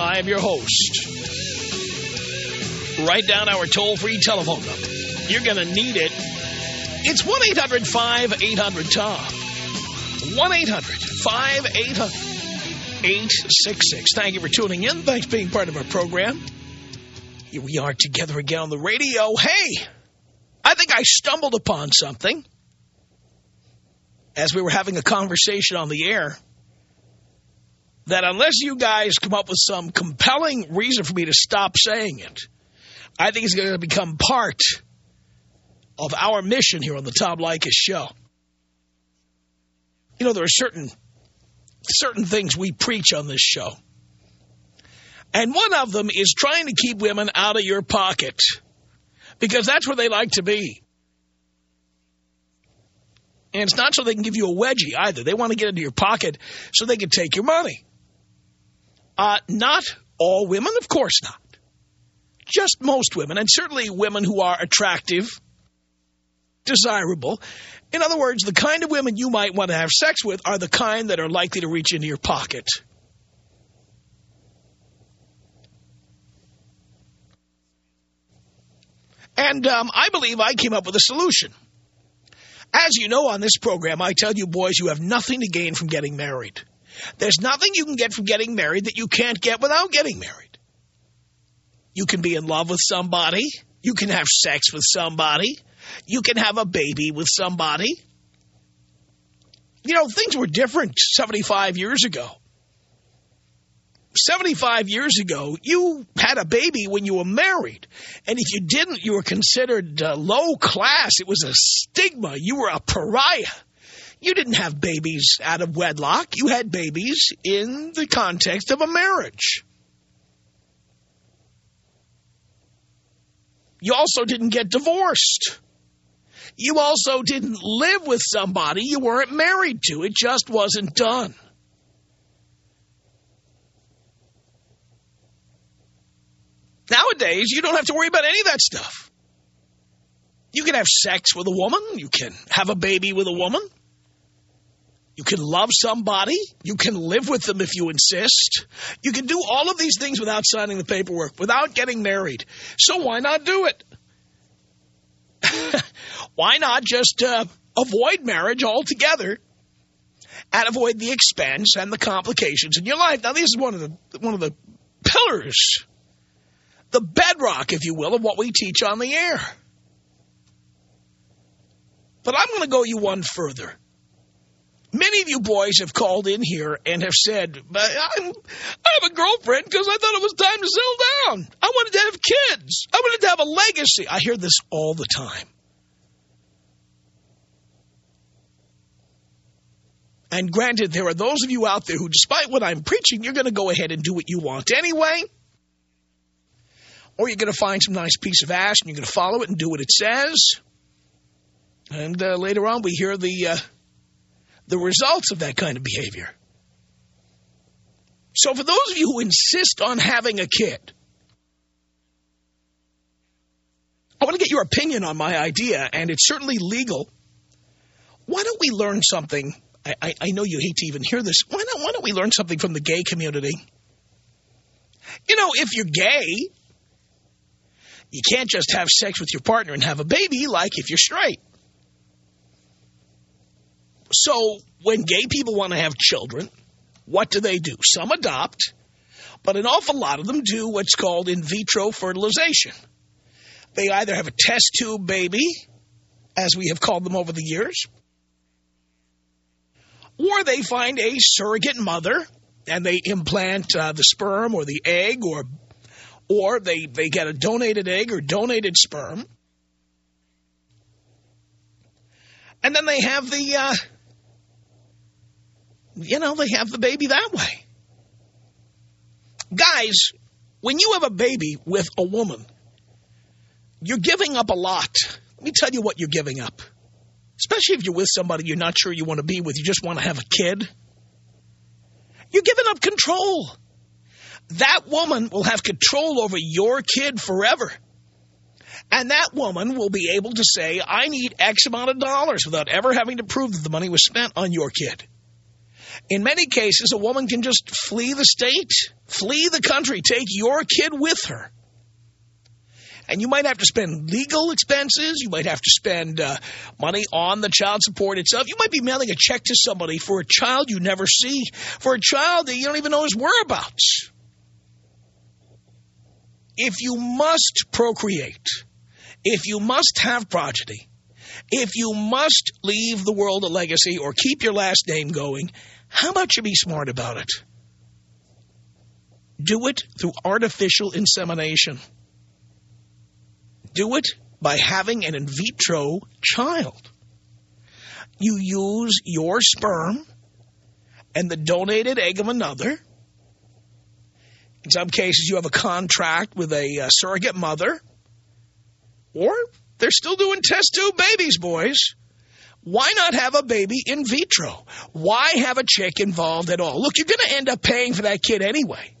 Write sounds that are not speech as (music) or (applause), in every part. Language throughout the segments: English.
I am your host. Write down our toll-free telephone number. You're going to need it. It's 1-800-5800-TOM. 1-800-5800-866. Thank you for tuning in. Thanks for being part of our program. Here we are together again on the radio. Hey, I think I stumbled upon something as we were having a conversation on the air that unless you guys come up with some compelling reason for me to stop saying it, I think it's going to become part of our mission here on the Tom Leykis show. You know, there are certain certain things we preach on this show. And one of them is trying to keep women out of your pocket because that's where they like to be. And it's not so they can give you a wedgie either. They want to get into your pocket so they can take your money. Uh, not all women, of course not. Just most women, and certainly women who are attractive, desirable. In other words, the kind of women you might want to have sex with are the kind that are likely to reach into your pocket. And um, I believe I came up with a solution. As you know on this program, I tell you boys you have nothing to gain from getting married. There's nothing you can get from getting married that you can't get without getting married. You can be in love with somebody. You can have sex with somebody. You can have a baby with somebody. You know, things were different 75 years ago. 75 years ago, you had a baby when you were married. And if you didn't, you were considered uh, low class. It was a stigma. You were a pariah. You didn't have babies out of wedlock. You had babies in the context of a marriage. You also didn't get divorced. You also didn't live with somebody you weren't married to. It just wasn't done. Nowadays, you don't have to worry about any of that stuff. You can have sex with a woman. You can have a baby with a woman. You can love somebody. You can live with them if you insist. You can do all of these things without signing the paperwork, without getting married. So why not do it? (laughs) why not just uh, avoid marriage altogether and avoid the expense and the complications in your life? Now, this is one of the one of the pillars the bedrock, if you will, of what we teach on the air. But I'm going to go you one further. Many of you boys have called in here and have said, I'm, I have a girlfriend because I thought it was time to settle down. I wanted to have kids. I wanted to have a legacy. I hear this all the time. And granted, there are those of you out there who, despite what I'm preaching, you're going to go ahead and do what you want anyway. Or you're going to find some nice piece of ash and you're going to follow it and do what it says. And uh, later on, we hear the uh, the results of that kind of behavior. So for those of you who insist on having a kid, I want to get your opinion on my idea, and it's certainly legal. Why don't we learn something? I, I, I know you hate to even hear this. Why, not, why don't we learn something from the gay community? You know, if you're gay, you can't just have sex with your partner and have a baby like if you're straight. So when gay people want to have children, what do they do? Some adopt, but an awful lot of them do what's called in vitro fertilization. They either have a test tube baby, as we have called them over the years, or they find a surrogate mother and they implant uh, the sperm or the egg or or they, they get a donated egg or donated sperm. And then they have the, uh, you know, they have the baby that way. Guys, when you have a baby with a woman, you're giving up a lot. Let me tell you what you're giving up. Especially if you're with somebody you're not sure you want to be with. You just want to have a kid. You're giving up control. That woman will have control over your kid forever. And that woman will be able to say, I need X amount of dollars without ever having to prove that the money was spent on your kid. In many cases, a woman can just flee the state, flee the country, take your kid with her. And you might have to spend legal expenses. You might have to spend uh, money on the child support itself. You might be mailing a check to somebody for a child you never see, for a child that you don't even know his whereabouts. If you must procreate, if you must have progeny, if you must leave the world a legacy or keep your last name going, how about you be smart about it? Do it through artificial insemination. Do it by having an in vitro child. You use your sperm and the donated egg of another. In some cases, you have a contract with a uh, surrogate mother. Or they're still doing test tube babies, boys. Why not have a baby in vitro? Why have a chick involved at all? Look, you're going to end up paying for that kid anyway.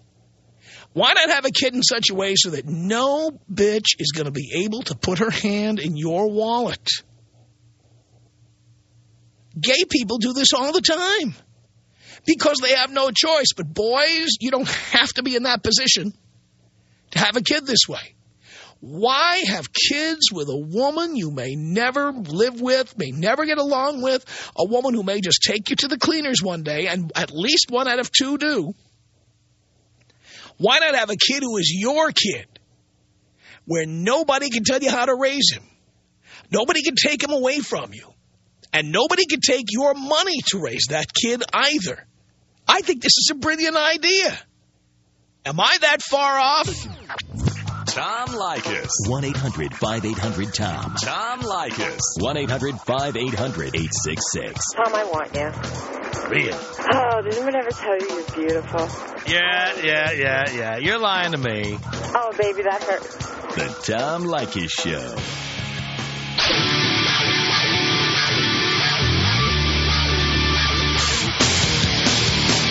Why not have a kid in such a way so that no bitch is going to be able to put her hand in your wallet? Gay people do this all the time because they have no choice. But boys, you don't have to be in that position to have a kid this way. Why have kids with a woman you may never live with, may never get along with, a woman who may just take you to the cleaners one day, and at least one out of two do? Why not have a kid who is your kid, where nobody can tell you how to raise him? Nobody can take him away from you. And nobody can take your money to raise that kid either. I think this is a brilliant idea. Am I that far off? Tom Leykis. 1-800-5800-TOM. Tom Leykis. 1-800-5800-866. Tom, I want you. Really? Oh, did anyone ever tell you you're beautiful? Yeah, yeah, yeah, yeah. You're lying to me. Oh, baby, that hurts. The Tom Leykis Show.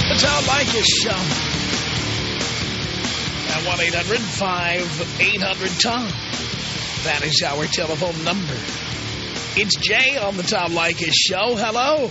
The Tom Leykis Show. At 1-800-5800-TOM. That is our telephone number. It's Jay on the Tom Leykis Show. Hello.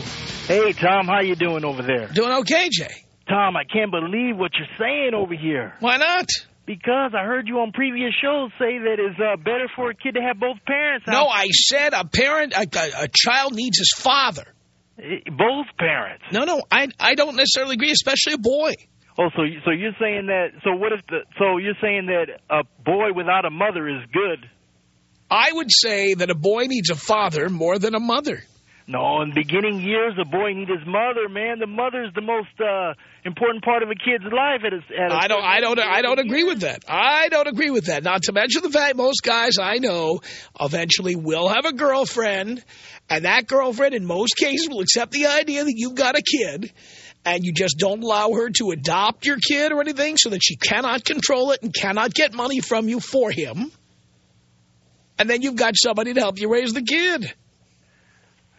Hey, Tom, how you doing over there? Doing okay, Jay. Tom, I can't believe what you're saying over here. Why not? Because I heard you on previous shows say that it's uh, better for a kid to have both parents. No, I said a parent, a, a, a child needs his father. Eh, Both parents. No, no, I I don't necessarily agree, especially a boy. Oh, so so you're saying that? So what if the? So you're saying that a boy without a mother is good? I would say that a boy needs a father more than a mother. No, in beginning years, a boy needs his mother. Man, the mother is the most uh, important part of a kid's life. At a, at a I don't, I don't, I don't agree with that. I don't agree with that. Not to mention the fact most guys I know eventually will have a girlfriend, and that girlfriend, in most cases, will accept the idea that you've got a kid, and you just don't allow her to adopt your kid or anything, so that she cannot control it and cannot get money from you for him. And then you've got somebody to help you raise the kid.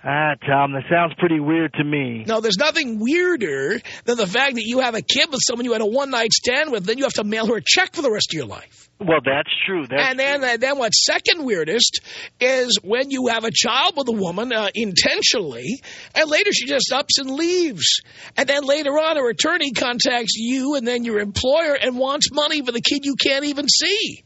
Ah, Tom, that sounds pretty weird to me. No, there's nothing weirder than the fact that you have a kid with someone you had a one-night stand with, then you have to mail her a check for the rest of your life. Well, that's true. That's and then, and then what's second weirdest is when you have a child with a woman uh, intentionally, and later she just ups and leaves. And then later on, her attorney contacts you and then your employer and wants money for the kid you can't even see.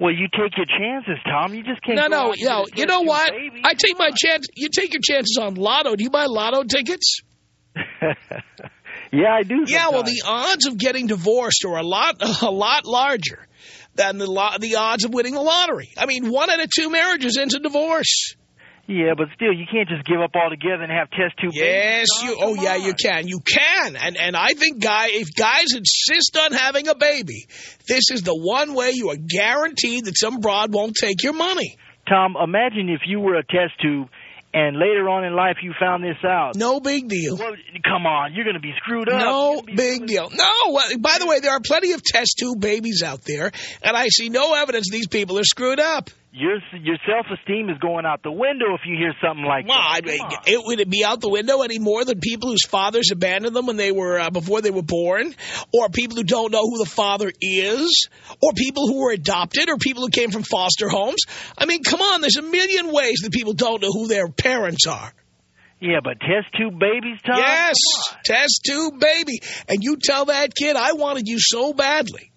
Well, you take your chances, Tom. You just can't. No, no, out you know, and you get know two what? I take my chance. You take your chances on lotto. Do you buy lotto tickets? (laughs) yeah, I do. Yeah, well, the odds of getting divorced are a lot, (laughs) a lot larger than the lo the odds of winning the lottery. I mean, one out of two marriages ends in divorce. Yeah, but still, you can't just give up altogether and have test tube Yes, babies. Tom, you. Oh, yeah, on. you can. You can. And and I think guy, if guys insist on having a baby, this is the one way you are guaranteed that some broad won't take your money. Tom, imagine if you were a test tube and later on in life you found this out. No big deal. Well, come on, you're going to be screwed up. No You're gonna be big deal. No. By the way, there are plenty of test tube babies out there, and I see no evidence these people are screwed up. Your your self esteem is going out the window if you hear something like Well, that. on. it would it be out the window any more than people whose fathers abandoned them when they were uh, before they were born, or people who don't know who the father is, or people who were adopted, or people who came from foster homes? I mean, come on, there's a million ways that people don't know who their parents are. Yeah, but test tube babies, Tom. yes, test tube baby, and you tell that kid I wanted you so badly.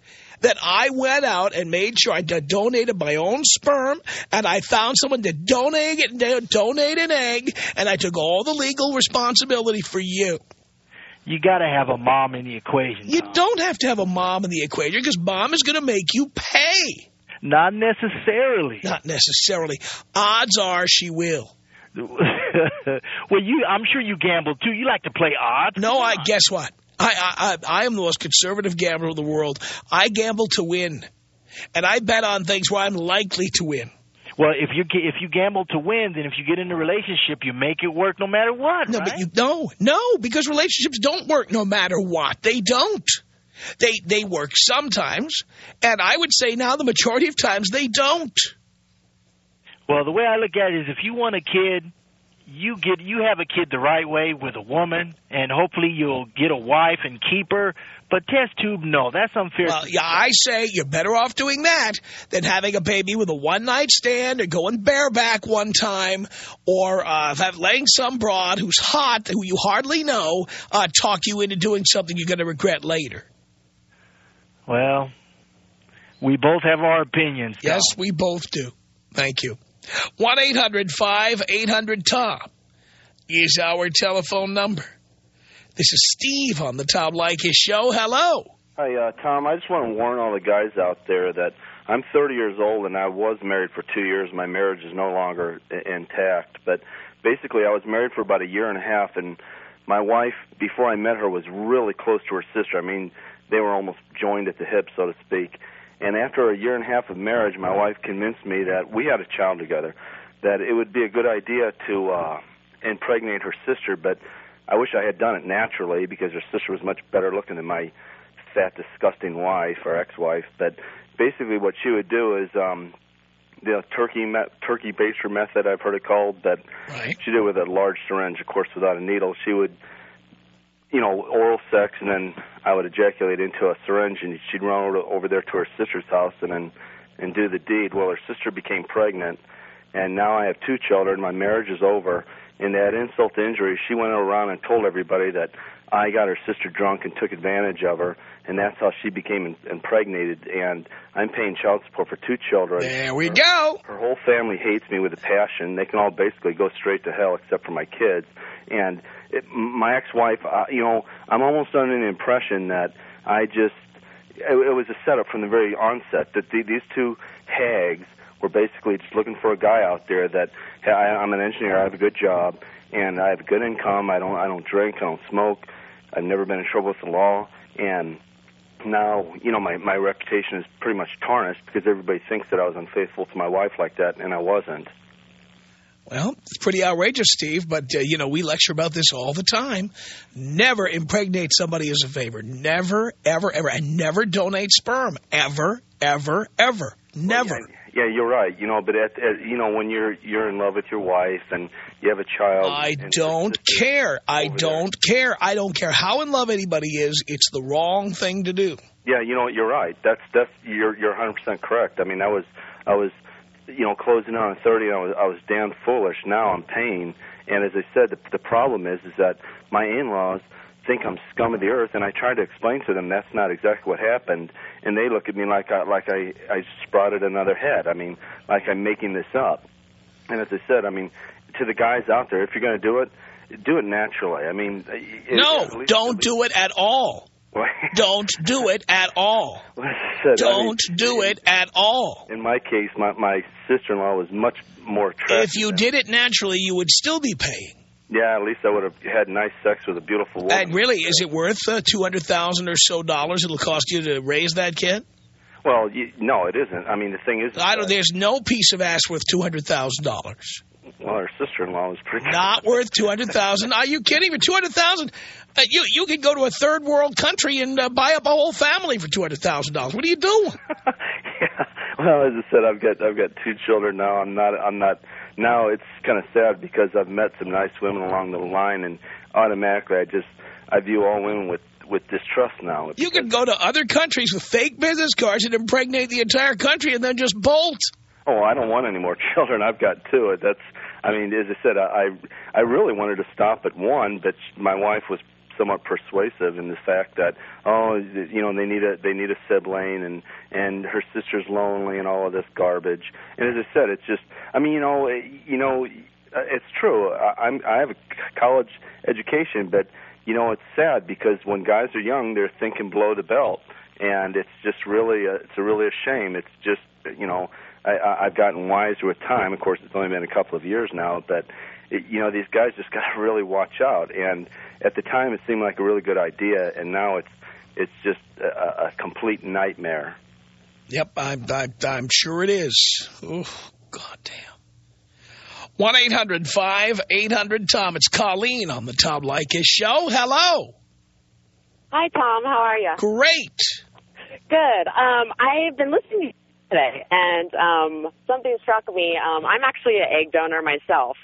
That I went out and made sure I donated my own sperm, and I found someone to donate it, donate an egg, and I took all the legal responsibility for you. You got to have a mom in the equation. You Tom. don't have to have a mom in the equation because mom is going to make you pay. Not necessarily. Not necessarily. Odds are she will. (laughs) well, you. I'm sure you gamble too. You like to play odds. No, I guess what? I, I I I am the most conservative gambler in the world. I gamble to win, and I bet on things where I'm likely to win. Well, if you if you gamble to win, then if you get in a relationship, you make it work no matter what. No, right? but you no, no, because relationships don't work no matter what. They don't. They they work sometimes, and I would say now the majority of times they don't. Well, the way I look at it is, if you want a kid, you get you have a kid the right way with a woman, and hopefully you'll get a wife and keep her. But test tube, no, that's unfair. Well, yeah, I say you're better off doing that than having a baby with a one-night stand or going bareback one time or uh, have, letting some broad who's hot, who you hardly know, uh, talk you into doing something you're going to regret later. Well, we both have our opinions. Yes, we both do. Thank you. 1-800-5800-TOM is our telephone number. This is Steve on the Tom Leykis show. Hello. Hi, uh, Tom. I just want to warn all the guys out there that I'm 30 years old and I was married for two years. My marriage is no longer intact. But basically, I was married for about a year and a half, and my wife, before I met her, was really close to her sister. I mean, they were almost joined at the hip, so to speak. And after a year and a half of marriage, my wife convinced me that we had a child together, that it would be a good idea to uh, impregnate her sister, but I wish I had done it naturally because her sister was much better looking than my fat, disgusting wife or ex-wife. But basically, what she would do is um, the turkey me- turkey baster method. I've heard it called. That Right. she did with a large syringe, of course, without a needle. She would, you know, oral sex, and then I would ejaculate into a syringe, and she'd run over, over there to her sister's house, and then and do the deed. Well, her sister became pregnant, and now I have two children. My marriage is over. And that insult to injury, she went around and told everybody that I got her sister drunk and took advantage of her, and that's how she became im- impregnated. And I'm paying child support for two children. There we go. Her whole family hates me with a passion. They can all basically go straight to hell except for my kids. And it, my ex-wife, uh, you know, I'm almost under the impression that I just it, it was a setup from the very onset that the, these two hags were basically just looking for a guy out there that hey, I, I'm an engineer, I have a good job, and I have a good income. I don't I don't drink, I don't smoke. I've never been in trouble with the law, and now you know my my reputation is pretty much tarnished because everybody thinks that I was unfaithful to my wife like that, and I wasn't. Well, it's pretty outrageous, Steve, but, uh, you know, we lecture about this all the time. Never impregnate somebody as a favor. Never, ever, ever. And never donate sperm. Ever, ever, ever. Never. Yeah, you're right. You know, but at, at you know when you're you're in love with your wife and you have a child. I don't care. I don't care. I don't care how in love anybody is. It's the wrong thing to do. Yeah, you know you're right. That's that's you're you're 100 percent correct. I mean, I was I was you know closing in on 30. And I was I was damn foolish. Now I'm paying. And as I said, the, the problem is is that my in-laws think I'm scum of the earth, and I try to explain to them that's not exactly what happened, and they look at me like I like I I sprouted another head. I mean, like I'm making this up. And as I said, I mean, to the guys out there, if you're going to do it, do it naturally. I mean, it- No, least- don't do it at all. Don't do it at all. Said, I mean, Don't do it at all. In my case, my my sister-in-law was much more attractive. If you did it naturally, you would still be paying. Yeah, at least I would have had nice sex with a beautiful woman. And really, is it worth uh, 200000 or so dollars it'll cost you to raise that kid? Well, you, no, it isn't. I mean, the thing is, I don't, there's no piece of ass worth $200,000. well, Well, her sister-in-law was pretty. Not worth 200000 Are you kidding? For 200000 uh, you, you could go to a third world country and uh, buy up a whole family for $200,000. What are you doing? yeah. (laughs) (laughs) Well, as I said, I've got I've got two children now. I'm not I'm not now. It's kind of sad because I've met some nice women along the line, and automatically I just I view all women with with distrust now. You could go to other countries with fake business cards and impregnate the entire country and then just bolt. Oh, I don't want any more (laughs) children. I've got two. That's, I mean, as I said, I I really wanted to stop at one, but my wife was somewhat persuasive in the fact that oh, you know, they need a they need a sibling, and and her sister's lonely, and all of this garbage. And as I said, it's just, I mean, you know, eh, you know, eh, it's true. I, I'm I have a college education, but you know, it's sad because when guys are young, they're thinking below the belt, and it's just really a, it's a really a shame. It's just you know I, I've gotten wiser with time. Of course, it's only been a couple of years now, but it, you know these guys just (laughs) got to really watch out. And at the time, it seemed like a really good idea, and now it's it's just a, a complete nightmare. Yep, I'm, I'm, I'm sure it is. Oh, God damn. 1-800-5800-TOM. It's Colleen on the Tom Leykis Show. Hello. Hi, Tom. How are you? Great. Good. Um, I've been listening today, and um, something struck me. Um, I'm actually an egg donor myself.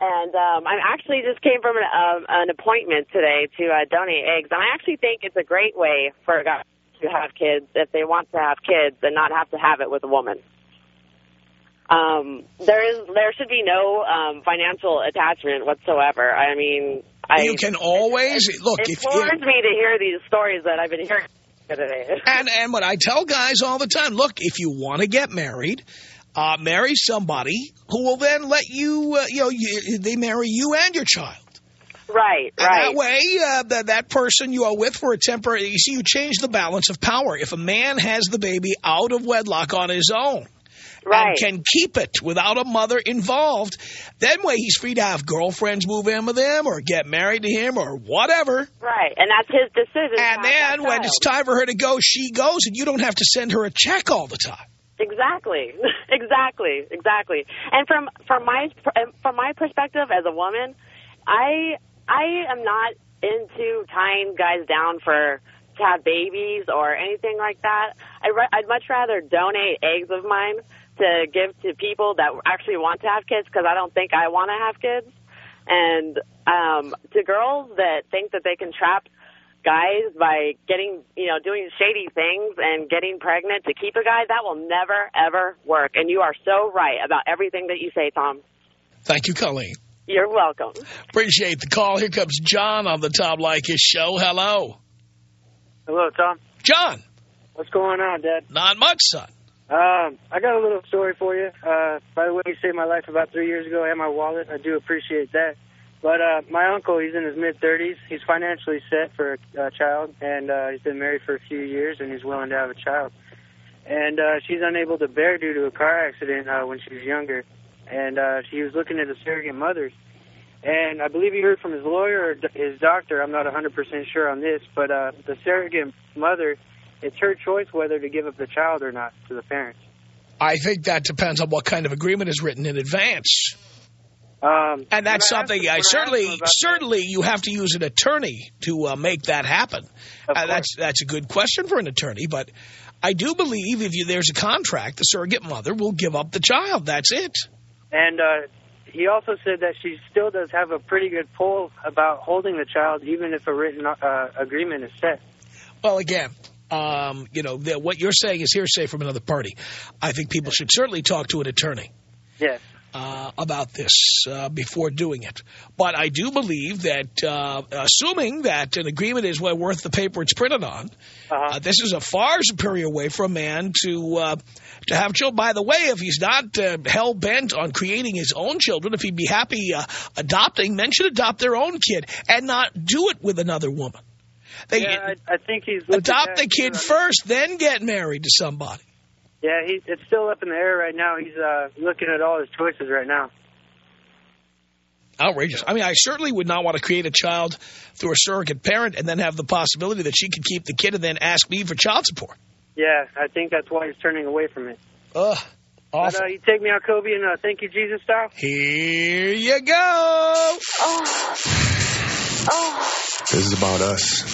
And um, I actually just came from an, um, an appointment today to uh, donate eggs. And I actually think it's a great way for a guy to have kids if they want to have kids and not have to have it with a woman. Um, there is there should be no um, financial attachment whatsoever. I mean, I, you can always it, look. It floors me to hear these stories that I've been hearing today. (laughs) And and what I tell guys all the time: look, if you want to get married, uh, marry somebody who will then let you, uh, you know, you, they marry you and your child. Right, and right. that way, uh, that, that person you are with for a temporary, you see, you change the balance of power. If a man has the baby out of wedlock on his own, right. and can keep it without a mother involved, then way he's free to have girlfriends move in with him or get married to him or whatever. Right, and that's his decision. And then when it's time for her to go, she goes, and you don't have to send her a check all the time. Exactly, (laughs) exactly, exactly. And from from my from my perspective as a woman, I I am not into tying guys down for to have babies or anything like that. I I'd much rather donate eggs of mine to give to people that actually want to have kids because I don't think I want to have kids. And um, to girls that think that they can trap guys by getting, you know, doing shady things and getting pregnant to keep a guy, that will never, ever work. And you are so right about everything that you say, Tom. Thank you, Colleen. You're welcome. Appreciate the call. Here comes John on the Tom Leykis show. Hello. Hello, Tom. John. What's going on, Dad? Not much, son. Um, I got a little story for you. Uh, by the way, you saved my life about three years ago. I had my wallet. I do appreciate that. But uh, my uncle, he's in his mid-30s. He's financially set for a child, and uh, he's been married for a few years, and he's willing to have a child. And uh, she's unable to bear due to a car accident uh, when she was younger, and uh, he was looking at a surrogate mother. And I believe he heard from his lawyer or his doctor. I'm not 100% sure on this, but uh, the surrogate mother, it's her choice whether to give up the child or not to the parents. I think that depends on what kind of agreement is written in advance. Um, and that's when I something I certainly, asked him about certainly you have to use an attorney to uh, make that happen. Uh, that's that's a good question for an attorney, but I do believe if you, there's a contract, the surrogate mother will give up the child. That's it. And uh, he also said that she still does have a pretty good pull about holding the child, even if a written uh, agreement is set. Well, again, um, you know, the, what you're saying is hearsay from another party. I think people should certainly talk to an attorney. Yes. Uh, about this uh, before doing it. But I do believe that, uh, assuming that an agreement is well worth the paper it's printed on, Uh-huh. uh, this is a far superior way for a man to uh, to have children. By the way, if he's not uh, hell bent on creating his own children, if he'd be happy uh, adopting, men should adopt their own kid and not do it with another woman. They yeah, I, I think he's adopt the kid first, then get married to somebody. Yeah, he, it's still up in the air right now. He's uh, looking at all his choices right now. Outrageous. I mean, I certainly would not want to create a child through a surrogate parent and then have the possibility that she could keep the kid and then ask me for child support. Yeah, I think that's why he's turning away from it. Ugh. But, uh, you take me out, Kobe, and uh, thank you, Jesus style. Here you go. Oh. Oh. This is about us.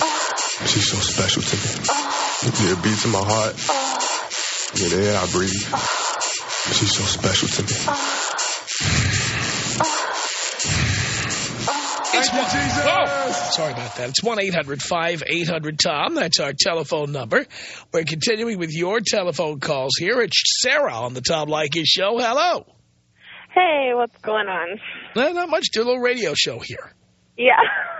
She's so special to me. Yeah, it beats in my heart. Yeah, the air I breathe. She's so special to me. It's one, Whoa. Sorry about that. It's 1-800-5800-TOM. That's our telephone number. We're continuing with your telephone calls here. It's Sarah on the Tom Leykis show. Hello. Hey, what's going on? Eh, not much. Do a little radio show here. Yeah. (laughs)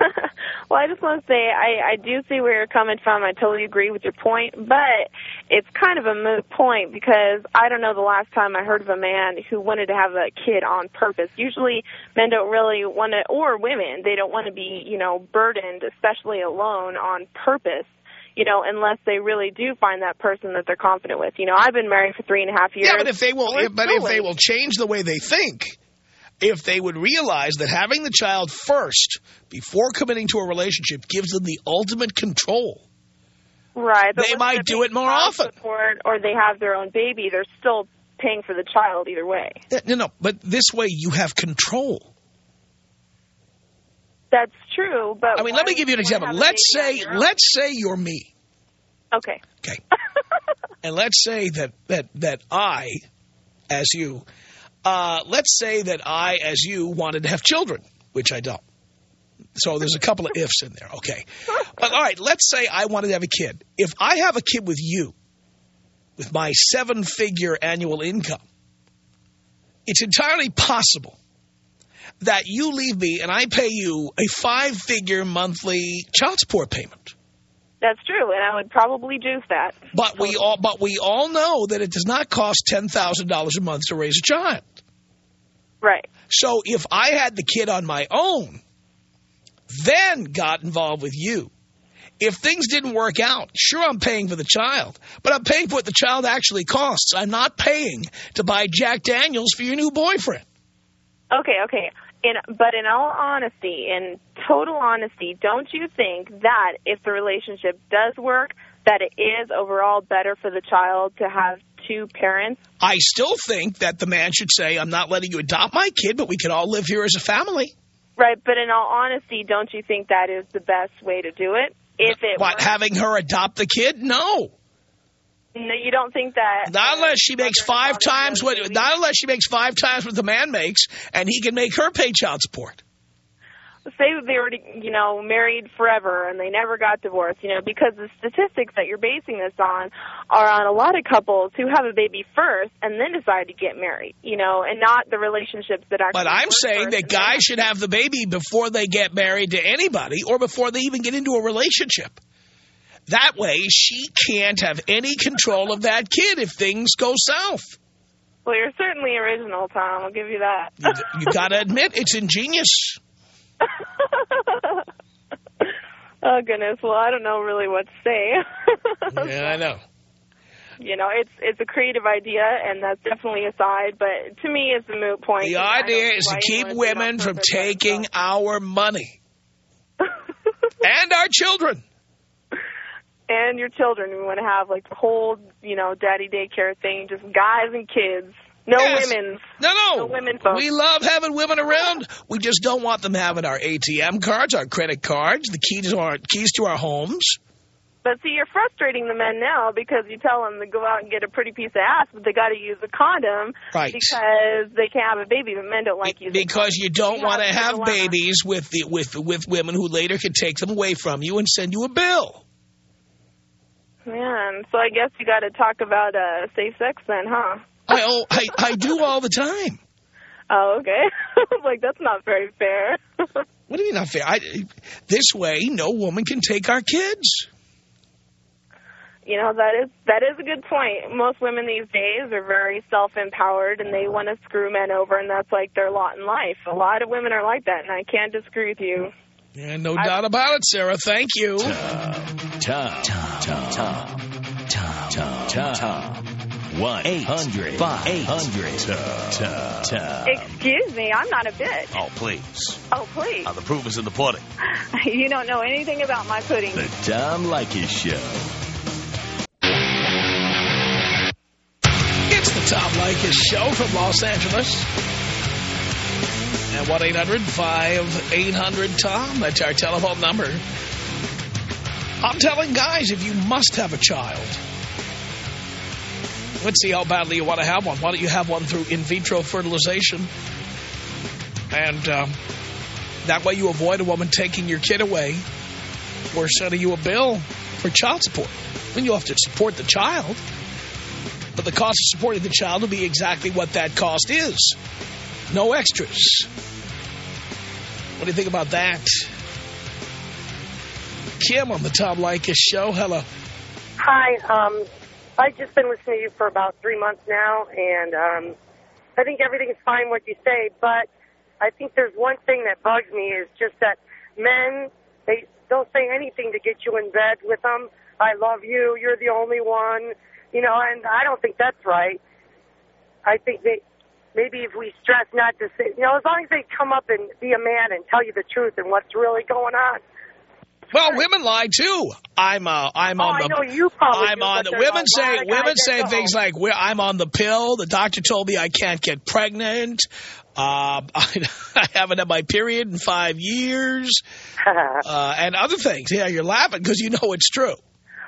well, I just want to say I, I do see where you're coming from. I totally agree with your point, but it's kind of a moot point because I don't know the last time I heard of a man who wanted to have a kid on purpose. Usually men don't really want to, or women, they don't want to be, you know, burdened, especially alone, on purpose. You know, unless they really do find that person that they're confident with. You know, I've been married for three and a half years. Yeah, but if they will, if, but if they will change the way they think, if they would realize that having the child first before committing to a relationship gives them the ultimate control, Right. They might do it more often. Or they have their own baby, they're still paying for the child either way. No, no, but this way you have control. That's true, but I mean, let me give you an example. Let's say, let's say you're me, Okay. okay, (laughs) and let's say that that that I, as you, uh, let's say that I, as you, wanted to have children, which I don't. So there's a couple of ifs in there, okay. But all right, let's say I wanted to have a kid. If I have a kid with you, with my seven-figure annual income, it's entirely possible that you leave me and I pay you a five-figure monthly child support payment. That's true, and I would probably juice that. But we all, but we all know that it does not cost ten thousand dollars a month to raise a child. Right. So if I had the kid on my own, then got involved with you, if things didn't work out, sure I'm paying for the child, but I'm paying for what the child actually costs. I'm not paying to buy Jack Daniels for your new boyfriend. Okay, okay. In, but in all honesty, in total honesty, don't you think that if the relationship does work, that it is overall better for the child to have two parents? I still think that the man should say, I'm not letting you adopt my kid, but we can all live here as a family. Right, but in all honesty, don't you think that is the best way to do it? If it What, works? having her adopt the kid? No. No, you don't think that... Uh, not unless she makes five times what, not unless she makes five times what the man makes, and he can make her pay child support. say that they were, you know, married forever and they never got divorced, you know, because the statistics that you're basing this on are on a lot of couples who have a baby first and then decide to get married, you know, and not the relationships that actually But I'm saying that guys should have the baby before they get married to anybody or before they even get into a relationship. That way, she can't have any control of that kid if things go south. Well, you're certainly original, Tom. I'll give you that. You, you got to admit, it's ingenious. (laughs) oh, goodness. Well, I don't know really what to say. (laughs) Yeah, I know. you know, it's it's a creative idea, and that's definitely a side, but to me, it's a moot point. The idea is to keep anyone would do it on women from taking our money (laughs) and our children. And your children. We want to have like the whole, you know, daddy daycare thing, just guys and kids. No Yes. women. No, no. No women folks. We love having women around. We just don't want them having our ATM cards, our credit cards, the keys to our keys to our homes. But see, you're frustrating the men now because you tell them to go out and get a pretty piece of ass, but they got to use a condom Right. because they can't have a baby. But men don't like using Because you don't want to it's have babies with the with with women who later can take them away from you and send you a bill. Man, so I guess you got to talk about uh, safe sex then, huh? I oh, I I do all the time. Oh, okay. (laughs) like that's not very fair. (laughs) What do you mean not fair? I, this way, no woman can take our kids. you know that is that is a good point. Most women these days are very self-empowered and they want to screw men over, and that's like their lot in life. A lot of women are like that, and I can't disagree with you. And no I, doubt about it, Sarah. Thank you. Tom, Tom, Tom, Tom, Tom, Tom, Tom, Tom. Tom. 1-800-5800-TOM. Excuse me, I'm not a bitch. Oh, please. Oh, please. Now, the proof is in the pudding. (laughs) you don't know anything about my pudding. The Tom Leykis Show. It's the Tom Leykis Show from Los Angeles. And 1-800-5800-TOM. That's our telephone number. I'm telling guys, if you must have a child, let's see how badly you want to have one. Why don't you have one through in vitro fertilization? And um, that way you avoid a woman taking your kid away or sending you a bill for child support. I mean, you'll have to support the child, but the cost of supporting the child will be exactly what that cost is. No extras. What do you think about that? Kim on the Tom Leykis show. Hello. Hi. Um, I've just been listening to you for about three months now, and um, I think everything's fine what you say, but I think there's one thing that bugs me is just that men, they don't say anything to get you in bed with them. I love you. You're the only one. You know, and I don't think that's right. I think they, maybe if we stress not to say, you know, as long as they come up and be a man and tell you the truth and what's really going on. Well, women lie too. I'm uh, I'm Oh, on I know you probably I'm do, on the. Women say women say things don't. like, "We're- "I'm on the pill." The doctor told me I can't get pregnant. Uh, I, (laughs) I haven't had my period in five years, (laughs) uh, and other things. Yeah, you're laughing because you know it's true.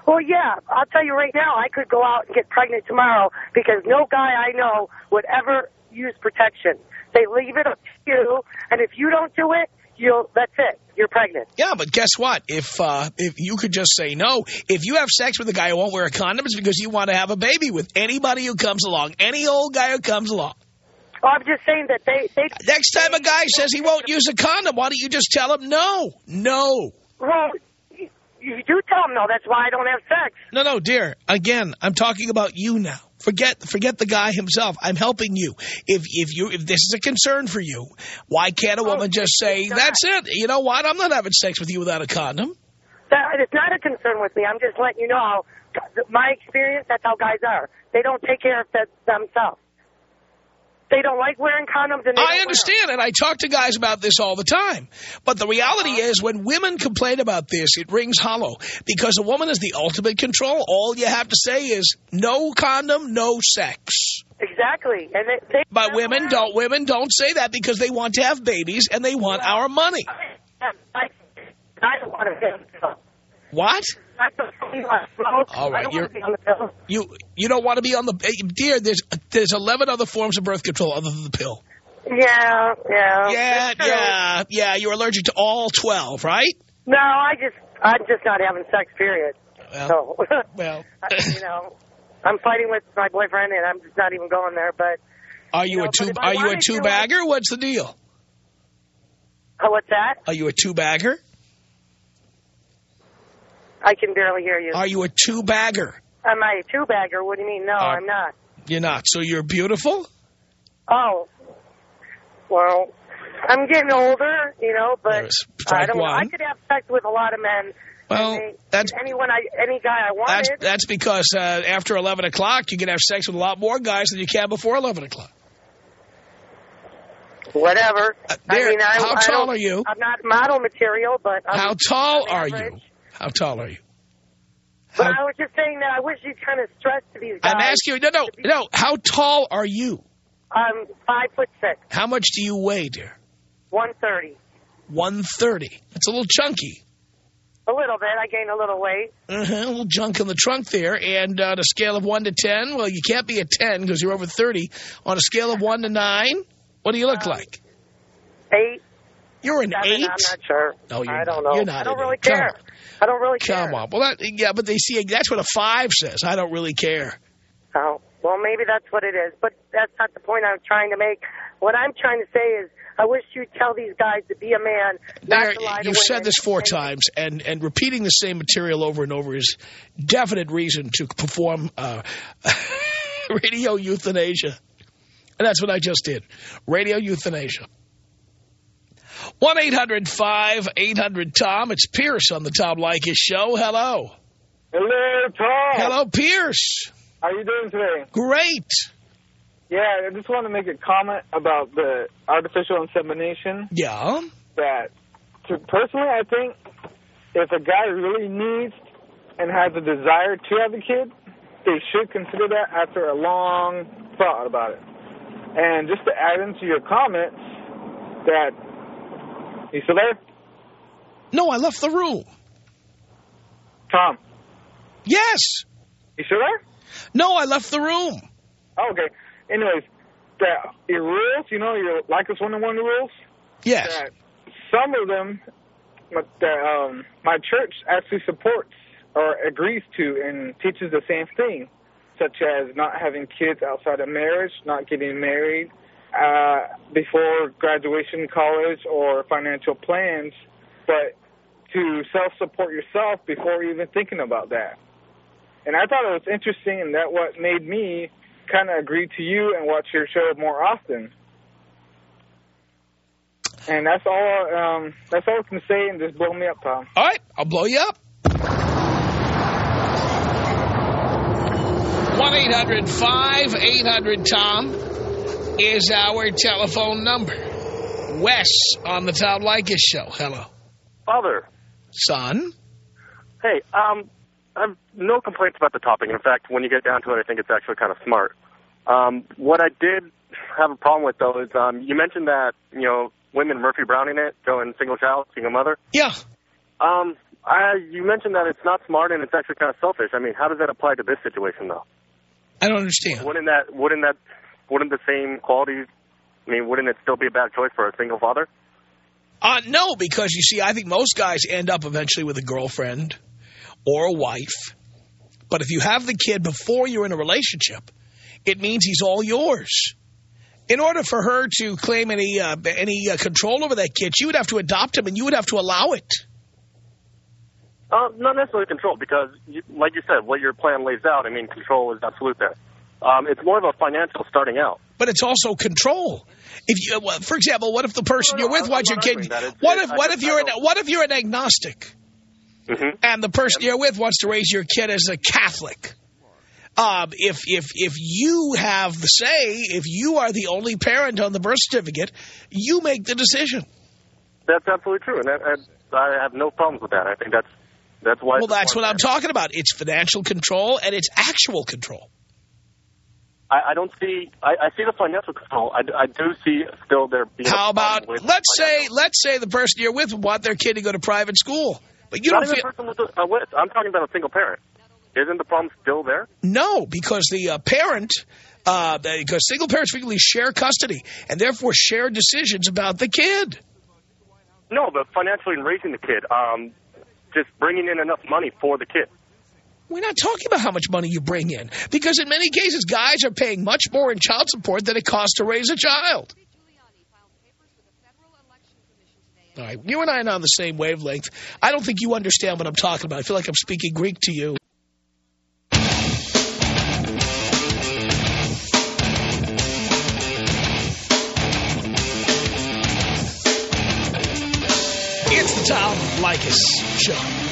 Well, yeah, I'll tell you right now, I could go out and get pregnant tomorrow because no guy I know would ever use protection. They leave it up to you, and if you don't do it, you'll that's it. You're pregnant. Yeah, but guess what? If uh, if you could just say no, if you have sex with a guy who won't wear a condom, it's because you want to have a baby with anybody who comes along, any old guy who comes along. Well, I'm just saying that they they Next time a guy says he won't use a condom, why don't you just tell him no, no. well, you, you do tell them no. That's why I don't have sex. No, no, dear. Again, I'm talking about you now. Forget forget the guy himself. I'm helping you. If if you if this is a concern for you, why can't a oh, woman just say, "That's it. You know what? I'm not having sex with you without a condom." That it's not a concern with me. I'm just letting you know how my experience. That's how guys are. They don't take care of themselves. They don't like wearing condoms. And I understand, and I talk to guys about this all the time. But the reality is, when women complain about this, it rings hollow. Because a woman is the ultimate control. All you have to say is, no condom, no sex. Exactly. And they, they But women don't, women don't say that because they want to have babies and they want our money. I, I don't want to on. What? I don't want to smoke. All right, I don't you're- want to be on the pill. You you don't want to be on the... eh, Dear, there's there's 11 other forms of birth control other than the pill. Yeah, yeah. Yeah, yeah, yeah. You're allergic to all 12, right? No, I just, I'm just not having sex, period. Well, so, (laughs) well. I- you know, I'm fighting with my boyfriend, and I'm just not even going there. But Are you No, a two? Are you a two bagger? What's the deal? oh, what's that? Are you a two bagger? I can barely hear you. Are you a two bagger? Am I a two bagger? What do you mean? No, Uh, I'm not. You're not. So you're beautiful. Oh, well, I'm getting older, you know, but I don't. know. I could have sex with a lot of men. Well, they, that's anyone I, any guy I wanted. that's that's because uh, after 11 o'clock, you can have sex with a lot more guys than you can before 11 o'clock. Whatever. Uh, there- I mean, I, how I tall don't- are you? I'm not model material, but I'm, How tall I'm are average. you? How tall are you? But I was just saying that I wish you'd kind of stress to these guys. I'm asking you. No, no, no. How tall are you? I'm five foot six, How much do you weigh, dear? one thirty. 130. It's a little chunky. A little bit. I gained a little weight. Uh-huh, a little junk in the trunk there. And uh, on a scale of 1 to 10, well, you can't be a 10 because you're over 30. On a scale of 1 to 9, what do you look like? Eight. You're an seven, 8? I'm not sure. No, you're I don't not. know. You're not I don't really eight. Care. I don't really care. Come on. Well, that, yeah, but they see that's what a 5 says. I don't really care. Oh, well, maybe that's what it is. But that's not the point I'm trying to make. What I'm trying to say is I wish you'd tell these guys to be a man, not There, to lie you've said this four times, and, and repeating the same material over and over is definite reason to perform uh, (laughs) radio euthanasia. And that's what I just did. Radio euthanasia. 1-800-5800-TOM. It's Pierce on the Tom Leykis Show. Hello. Hello, Tom. Hello, Pierce. How you doing today? Great. Yeah, I just want to make a comment about the artificial insemination. Yeah. That, to, personally, I think if a guy really needs and has a desire to have a kid, they should consider that after a long thought about it. And just to add into your comments, that you still there, No, I left the room. Tom? Yes. You still there? No, I left the room. Oh, okay. Anyways, that your rules, you know, your Leykis one on one rules. Yes. That some of them, but that um, my church actually supports or agrees to and teaches the same thing, such as not having kids outside of marriage, not getting married uh, before graduation, college, or financial plans, but to self-support yourself before even thinking about that. And I thought it was interesting, that what made me kind of agree to you and watch your show more often. And that's all. Um, that's all I can say, and just blow me up, Tom. All right, I'll blow you up. 1-800-5800-TOM is our telephone number. Wes on the Tom Leykis show. Hello. Father. Son. Hey, um, I have no complaints about the topic. In fact, when you get down to it, I think it's actually kind of smart. Um, what I did have a problem with, though, is um, you mentioned that, you know, women Murphy Browning it, going single child, single mother. Yeah. Um, I, you mentioned that it's not smart and it's actually kind of selfish. I mean, how does that apply to this situation, though? I don't understand. Wouldn't that, wouldn't that, wouldn't the same qualities, I mean, wouldn't it still be a bad choice for a single father? Uh, no, because you see, I think most guys end up eventually with a girlfriend or a wife. But if you have the kid before you're in a relationship, it means he's all yours. In order for her to claim any uh, any uh, control over that kid, she would have to adopt him and you would have to allow it. Uh, not necessarily control, because, you, like you said, what your plan lays out, I mean, control is absolute there. Um, it's more of a financial starting out. But it's also control. If you, well, for example, what if the person you're with wants your kid? What if what if you're an, what if you're an agnostic, Mm-hmm. and the person you're with wants to raise your kid as a Catholic? Um, if if if you have the say, if you are the only parent on the birth certificate, you make the decision. That's absolutely true, and that, I, I have no problems with that. I think that's that's why. Well, that's what I'm talking about. It's financial control and it's actual control. I, I don't see. I, I see the financial control. I, I do see still there being. How about let's say let's say the person you're with want their kid to go to private school, but you Not don't feel a person with, uh, with. I'm talking about a single parent. Isn't the problem still there? no because the uh, parent. Uh, because single parents frequently share custody and therefore share decisions about the kid. No, but financially in raising the kid, um, just bringing in enough money for the kid. We're not talking about how much money you bring in because in many cases guys are paying much more in child support than it costs to raise a child. All right, you and I are on the same wavelength. I don't think you understand what I'm talking about. I feel like I'm speaking Greek to you. It's the Tom Leykis Show.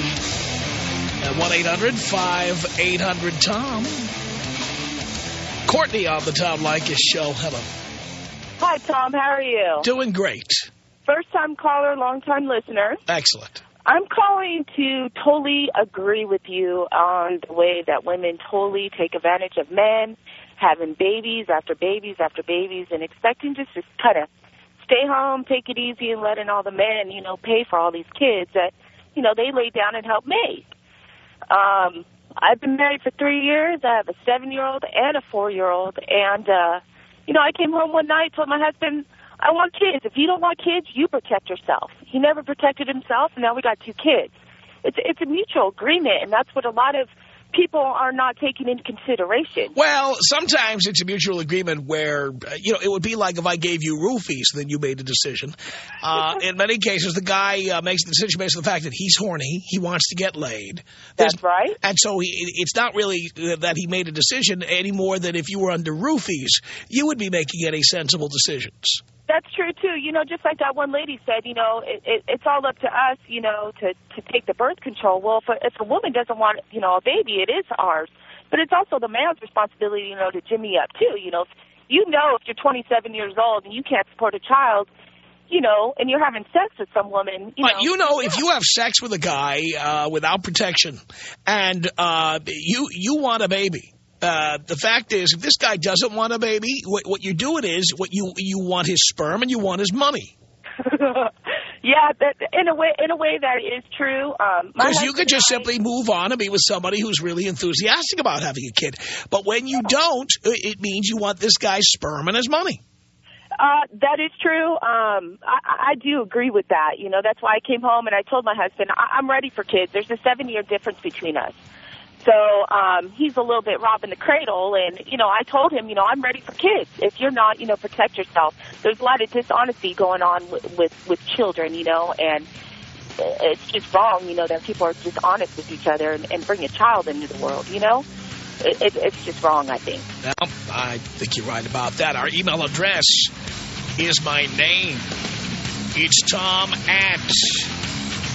At 1-800-5800-TOM. Courtney on the Tom Leykis Show. Hello. Hi, Tom. How are you? Doing great. First-time caller, long-time listener. Excellent. I'm calling to totally agree with you on the way that women totally take advantage of men, having babies after babies after babies, and expecting just to kind of stay home, take it easy, and letting all the men, you know, pay for all these kids that, you know, they lay down and help make. Um, I've been married for three years. I have a seven-year-old and a four-year-old, and, uh, you know, I came home one night, told my husband, I want kids. If you don't want kids, you protect yourself. He never protected himself, and now we got two kids. It's it's a mutual agreement, and that's what a lot of people are not taking into consideration. Well, sometimes it's a mutual agreement where, uh, you know, it would be like if I gave you roofies, then you made a decision. Uh, in many cases, the guy uh, makes the decision based on the fact that he's horny, he wants to get laid. There's- That's right. And so he, it's not really uh, that he made a decision any more than if you were under roofies, you would be making any sensible decisions. That's true too. You know, just like that one lady said, you know, it, it, it's all up to us, you know, to to take the birth control. Well, if a, if a woman doesn't want, you know, a baby, it is ours. But it's also the man's responsibility, you know, to jimmy up too. You know, if you know if you're 27 years old and you can't support a child, you know, and you're having sex with some woman, you but know, you know, if you have sex with a guy uh, without protection and uh, you you want a baby, Uh, the fact is, if this guy doesn't want a baby, what, what you're doing is what you you want his sperm and you want his money. (laughs) yeah, that, in a way, in a way that is true. Um, Because you could just I- simply move on and be with somebody who's really enthusiastic about having a kid. But when you don't, it it means you want this guy's sperm and his money. Uh, that is true. Um, I, I do agree with that. You know, that's why I came home and I told my husband I, I'm ready for kids. There's a seven year difference between us. So um, he's a little bit robbing the cradle, and you know, I told him, you know, I'm ready for kids. If you're not, you know, protect yourself. There's a lot of dishonesty going on with with, with children, you know, and it's just wrong, you know, that people are just honest with each other and, and bring a child into the world. You know, it, it, it's just wrong. I think. Well, I think you're right about that. Our email address is my name. It's Tom at